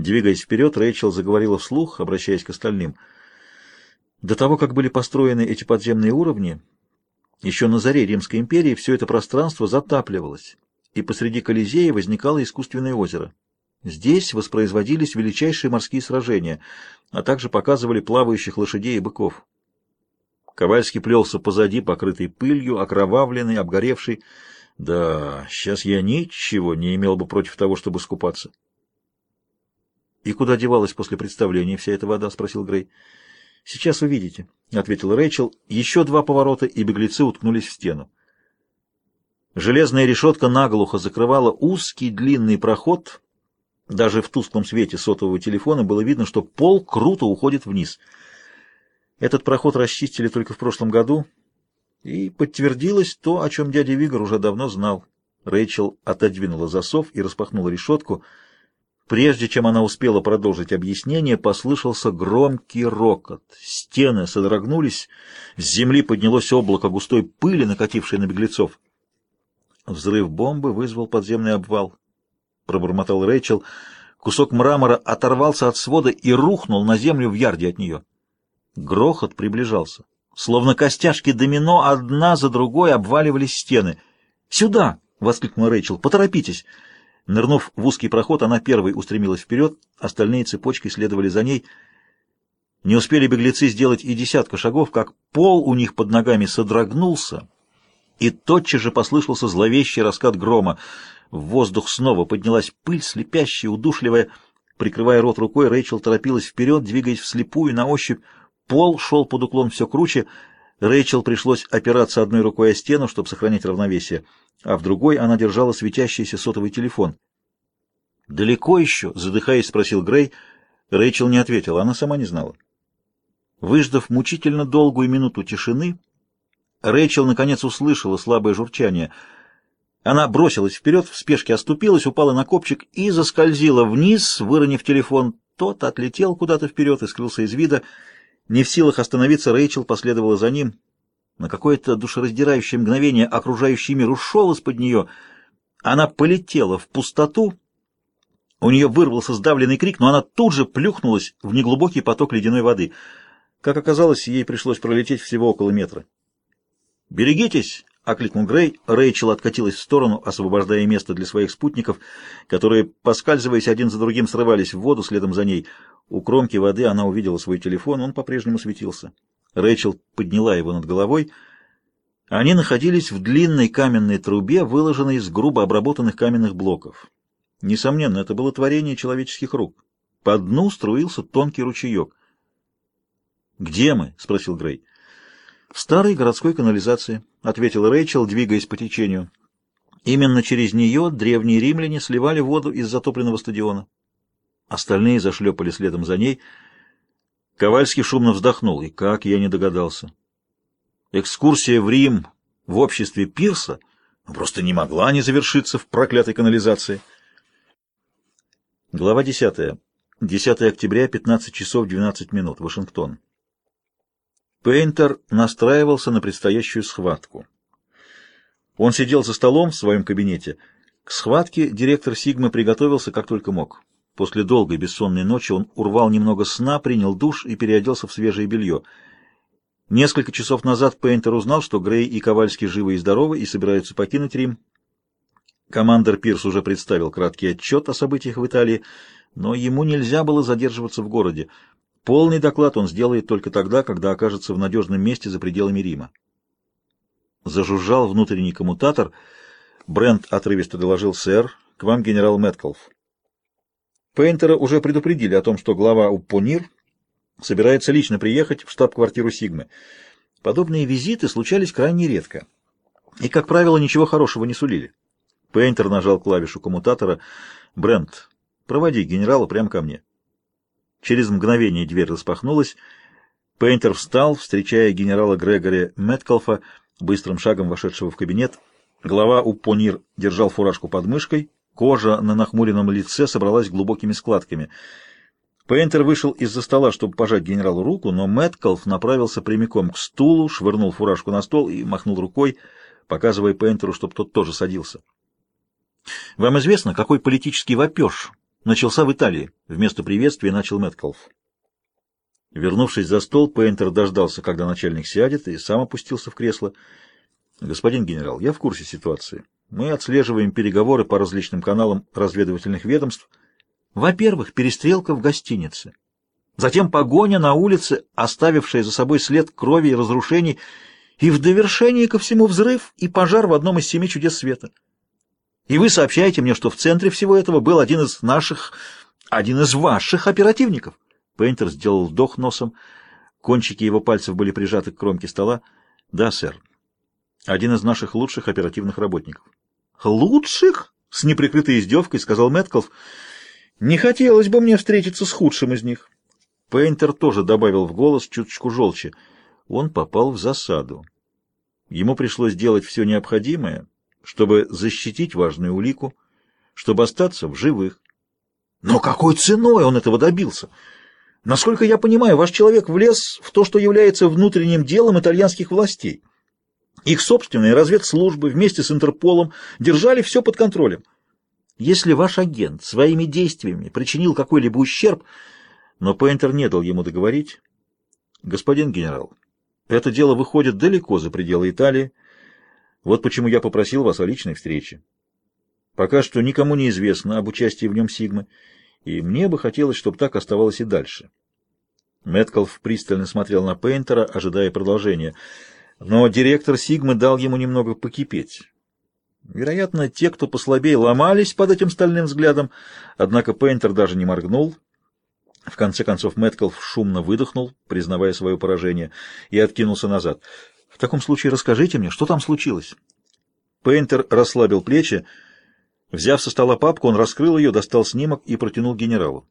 Двигаясь вперед, Рэйчел заговорила вслух, обращаясь к остальным. До того, как были построены эти подземные уровни, еще на заре Римской империи все это пространство затапливалось, и посреди Колизея возникало искусственное озеро. Здесь воспроизводились величайшие морские сражения, а также показывали плавающих лошадей и быков. Ковальский плелся позади, покрытый пылью, окровавленный, обгоревший. Да, сейчас я ничего не имел бы против того, чтобы скупаться. — И куда девалась после представления вся эта вода? — спросил Грей. — Сейчас увидите, — ответил Рэйчел. Еще два поворота, и беглецы уткнулись в стену. Железная решетка наглухо закрывала узкий длинный проход. Даже в тусклом свете сотового телефона было видно, что пол круто уходит вниз. Этот проход расчистили только в прошлом году, и подтвердилось то, о чем дядя Вигор уже давно знал. Рэйчел отодвинула засов и распахнула решетку. Прежде чем она успела продолжить объяснение, послышался громкий рокот. Стены содрогнулись, с земли поднялось облако густой пыли, накатившей на беглецов. Взрыв бомбы вызвал подземный обвал. Пробормотал Рэйчел. Кусок мрамора оторвался от свода и рухнул на землю в ярде от нее. Грохот приближался. Словно костяшки домино, одна за другой обваливались стены. «Сюда!» — воскликнула Рэйчел. «Поторопитесь!» Нырнув в узкий проход, она первой устремилась вперед, остальные цепочкой следовали за ней. Не успели беглецы сделать и десятка шагов, как пол у них под ногами содрогнулся, и тотчас же послышался зловещий раскат грома. В воздух снова поднялась пыль, слепящая, удушливая. Прикрывая рот рукой, Рэйчел торопилась вперед, двигаясь вслепую, на ощупь. Пол шел под уклон все круче. Рэйчел пришлось опираться одной рукой о стену, чтобы сохранять равновесие, а в другой она держала светящийся сотовый телефон. «Далеко еще?» — задыхаясь, спросил Грей. Рэйчел не ответила, она сама не знала. Выждав мучительно долгую минуту тишины, Рэйчел наконец услышала слабое журчание. Она бросилась вперед, в спешке оступилась, упала на копчик и заскользила вниз, выронив телефон. Тот отлетел куда-то вперед и скрылся из вида. Не в силах остановиться, Рэйчел последовала за ним. На какое-то душераздирающее мгновение окружающий мир ушел из-под нее. Она полетела в пустоту. У нее вырвался сдавленный крик, но она тут же плюхнулась в неглубокий поток ледяной воды. Как оказалось, ей пришлось пролететь всего около метра. «Берегитесь!» — окликнул Грей. Рэйчел откатилась в сторону, освобождая место для своих спутников, которые, поскальзываясь один за другим, срывались в воду следом за ней. У кромки воды она увидела свой телефон, он по-прежнему светился. Рэйчел подняла его над головой. Они находились в длинной каменной трубе, выложенной из грубо обработанных каменных блоков. Несомненно, это было творение человеческих рук. По дну струился тонкий ручеек. «Где мы?» — спросил Грей. «В старой городской канализации», — ответил Рэйчел, двигаясь по течению. Именно через нее древние римляне сливали воду из затопленного стадиона. Остальные зашлепали следом за ней. Ковальский шумно вздохнул. И как я не догадался. Экскурсия в Рим в обществе Пирса просто не могла не завершиться в проклятой канализации. Глава 10. 10 октября, 15 часов 12 минут. Вашингтон. Пейнтер настраивался на предстоящую схватку. Он сидел за столом в своем кабинете. К схватке директор Сигмы приготовился как только мог. После долгой бессонной ночи он урвал немного сна, принял душ и переоделся в свежее белье. Несколько часов назад Пейнтер узнал, что Грей и Ковальский живы и здоровы и собираются покинуть Рим. Командер Пирс уже представил краткий отчет о событиях в Италии, но ему нельзя было задерживаться в городе. Полный доклад он сделает только тогда, когда окажется в надежном месте за пределами Рима. Зажужжал внутренний коммутатор. Брент отрывисто доложил, сэр, к вам генерал Мэткалф. Пейнтера уже предупредили о том, что глава Уппонир собирается лично приехать в штаб-квартиру Сигмы. Подобные визиты случались крайне редко и, как правило, ничего хорошего не сулили. Пейнтер нажал клавишу коммутатора. «Брент, проводи генерала прямо ко мне». Через мгновение дверь распахнулась. Пейнтер встал, встречая генерала Грегори Мэткалфа, быстрым шагом вошедшего в кабинет. Глава Упонир держал фуражку под мышкой, кожа на нахмуренном лице собралась глубокими складками. Пейнтер вышел из-за стола, чтобы пожать генералу руку, но Мэткалф направился прямиком к стулу, швырнул фуражку на стол и махнул рукой, показывая Пейнтеру, чтобы тот тоже садился. «Вам известно, какой политический вопеж начался в Италии. Вместо приветствия начал Мэткалф. Вернувшись за стол, Пейнтер дождался, когда начальник сядет, и сам опустился в кресло. «Господин генерал, я в курсе ситуации. Мы отслеживаем переговоры по различным каналам разведывательных ведомств. Во-первых, перестрелка в гостинице. Затем погоня на улице, оставившая за собой след крови и разрушений, и в довершении ко всему взрыв и пожар в одном из семи чудес света. И вы сообщаете мне, что в центре всего этого был один из наших, один из ваших оперативников. Пейнтер сделал вдох носом. Кончики его пальцев были прижаты к кромке стола. Да, сэр. Один из наших лучших оперативных работников. Лучших? С неприкрытой издевкой сказал Мэткалф. Не хотелось бы мне встретиться с худшим из них. Пейнтер тоже добавил в голос чуточку желчи. Он попал в засаду. Ему пришлось делать все необходимое, чтобы защитить важную улику, чтобы остаться в живых. Но какой ценой он этого добился? Насколько я понимаю, ваш человек влез в то, что является внутренним делом итальянских властей. Их собственные разведслужбы вместе с Интерполом держали все под контролем. Если ваш агент своими действиями причинил какой-либо ущерб, но Пейнтер не дал ему договорить, господин генерал, это дело выходит далеко за пределы Италии, вот почему я попросил вас о личной встрече. Пока что никому не известно об участии в нем Сигмы, и мне бы хотелось, чтобы так оставалось и дальше. Мэткалф пристально смотрел на Пейнтера, ожидая продолжения, но директор Сигмы дал ему немного покипеть. Вероятно, те, кто послабее, ломались под этим стальным взглядом, однако Пейнтер даже не моргнул. В конце концов Мэткалф шумно выдохнул, признавая свое поражение, и откинулся назад — в таком случае расскажите мне, что там случилось?» Пейнтер расслабил плечи. Взяв со стола папку, он раскрыл ее, достал снимок и протянул генералу.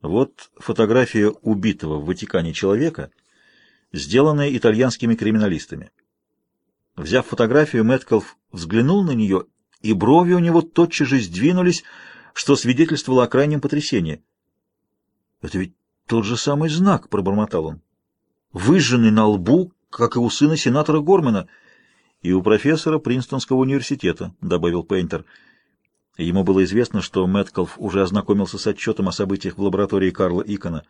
Вот фотография убитого в Ватикане человека, сделанная итальянскими криминалистами. Взяв фотографию, Мэткалф взглянул на нее, и брови у него тотчас же сдвинулись, что свидетельствовало о крайнем потрясении. «Это ведь тот же самый знак», — пробормотал он. «Выжженный на лбу, как и у сына сенатора Гормана, и у профессора Принстонского университета», — добавил Пейнтер. Ему было известно, что Мэткалф уже ознакомился с отчетом о событиях в лаборатории Карла Икона.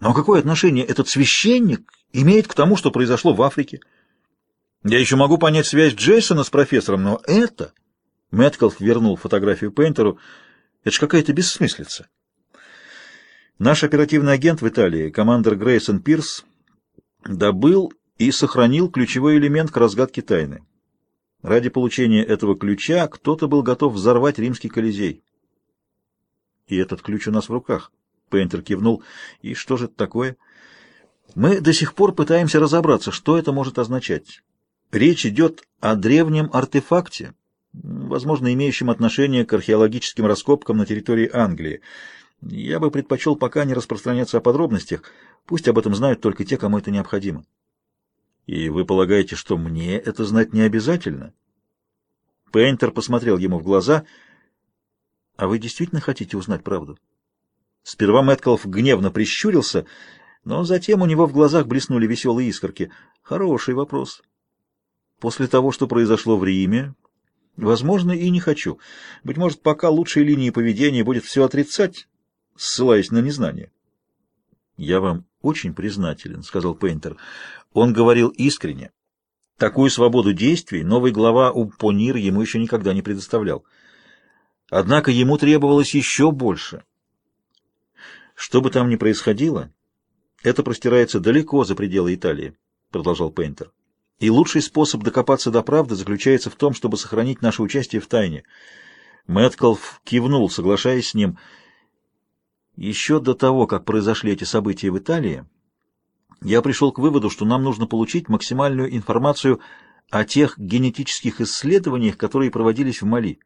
Но какое отношение этот священник имеет к тому, что произошло в Африке? Я еще могу понять связь Джейсона с профессором, но это... Мэткалф вернул фотографию Пейнтеру. Это ж какая-то бессмыслица. Наш оперативный агент в Италии, командир Грейсон Пирс, добыл и сохранил ключевой элемент к разгадке тайны. Ради получения этого ключа кто-то был готов взорвать римский колизей. И этот ключ у нас в руках. Пейнтер кивнул. И что же это такое? Мы до сих пор пытаемся разобраться, что это может означать. Речь идет о древнем артефакте, возможно, имеющем отношение к археологическим раскопкам на территории Англии. Я бы предпочел пока не распространяться о подробностях, пусть об этом знают только те, кому это необходимо. И вы полагаете, что мне это знать не обязательно? Пейнтер посмотрел ему в глаза. А вы действительно хотите узнать правду? Сперва Мэткалф гневно прищурился, но затем у него в глазах блеснули веселые искорки. Хороший вопрос. После того, что произошло в Риме, возможно, и не хочу. Быть может, пока лучшей линией поведения будет все отрицать, ссылаясь на незнание. «Я вам очень признателен», — сказал Пейнтер. Он говорил искренне. Такую свободу действий новый глава Упонир ему еще никогда не предоставлял. Однако ему требовалось еще больше. «Что бы там ни происходило, это простирается далеко за пределы Италии», — продолжал Пейнтер. «И лучший способ докопаться до правды заключается в том, чтобы сохранить наше участие в тайне». Мэткалф кивнул, соглашаясь с ним — еще до того, как произошли эти события в Италии, я пришел к выводу, что нам нужно получить максимальную информацию о тех генетических исследованиях, которые проводились в Мали,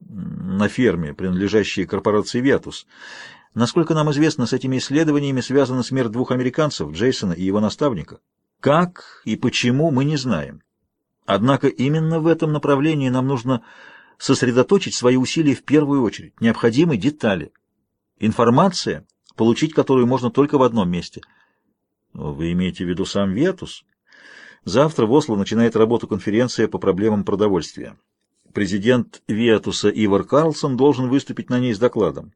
на ферме, принадлежащей корпорации «Виатус». Насколько нам известно, с этими исследованиями связана смерть двух американцев, Джейсона и его наставника. Как и почему, мы не знаем. Однако именно в этом направлении нам нужно сосредоточить свои усилия в первую очередь. Необходимы детали. Информация, получить которую можно только в одном месте. Вы имеете в виду сам Ветус? Завтра в Осло начинает работу конференция по проблемам продовольствия. Президент Виатуса Ивар Карлсон должен выступить на ней с докладом.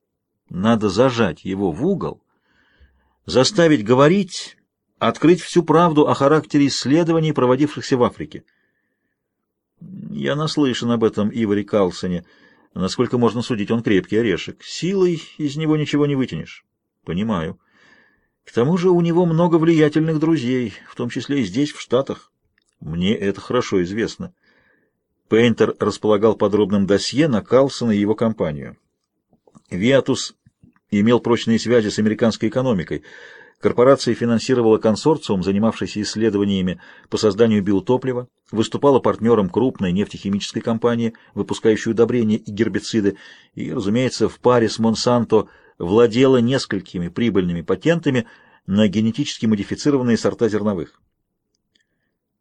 Надо зажать его в угол, заставить говорить, открыть всю правду о характере исследований, проводившихся в Африке. Я наслышан об этом Иваре Карлсоне. Насколько можно судить, он крепкий орешек. Силой из него ничего не вытянешь. Понимаю. К тому же у него много влиятельных друзей, в том числе и здесь, в Штатах. Мне это хорошо известно. Пейнтер располагал подробным досье на Калсона и его компанию. Виатус имел прочные связи с американской экономикой. Корпорация финансировала консорциум, занимавшийся исследованиями по созданию биотоплива, выступала партнером крупной нефтехимической компании, выпускающей удобрения и гербициды, и, разумеется, в паре с Монсанто владела несколькими прибыльными патентами на генетически модифицированные сорта зерновых.